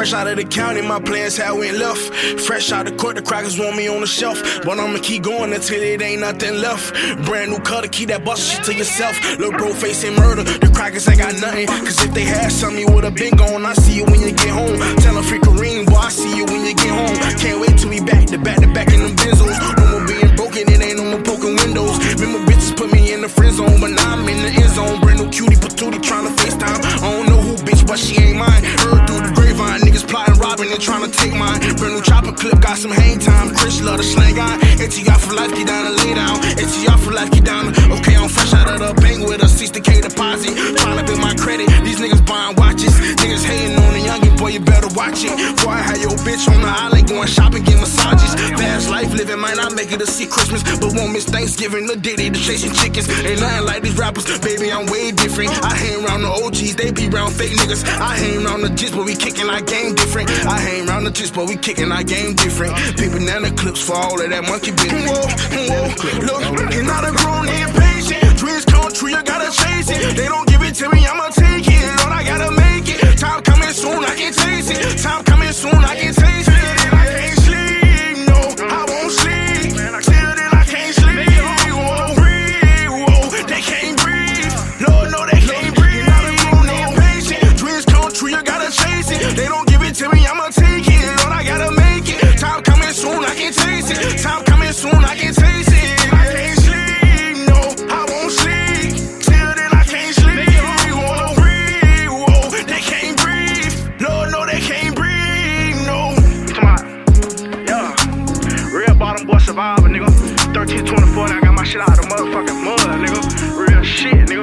Fresh out of the county, my plans had went left. Fresh out of court, the crackers want me on the shelf. But I'ma keep going until it ain't nothing left. Brand new cutter, keep that bust shit to yourself. Little bro facing murder, the crackers ain't got nothing. Cause if they had something, you would've been gone. I see you when you get home. Tell them free Kareem, boy, I see you when you get home. Can't wait till we back to back to back in them benzos. No more being broken, it ain't no more poking windows. Remember bitches put me in the friend zone, but now and trying to take mine. Brand new chopper clip, got some hang time. Chris love the slang guy. ATR for life, get down and lay down. ATR for life, get down. Okay, I'm fresh out of the bank with a 60k deposit. Trying to build my credit. These niggas buying watches. Niggas hating on the youngin', boy, you better watch it. Before I had your bitch on the island going shopping, get massages. Fast life living, might not make it to see Christmas, but won't miss Thanksgiving. The Diddy, the chasing chickens. Ain't nothing like these rappers, baby, I'm way different. I hang around the OGs, they be around fake niggas. I hang around the gist, but we kicking our game different. I hang around the gist, but we kicking our game different. Big banana clips for all of that monkey business. Whoa, whoa, look, you're not a grown impatient. Dreams come true, you gotta chase it. They don't boy survivor, nigga. 1324, Now I got my shit out of the motherfucking mud, nigga. Real shit, nigga.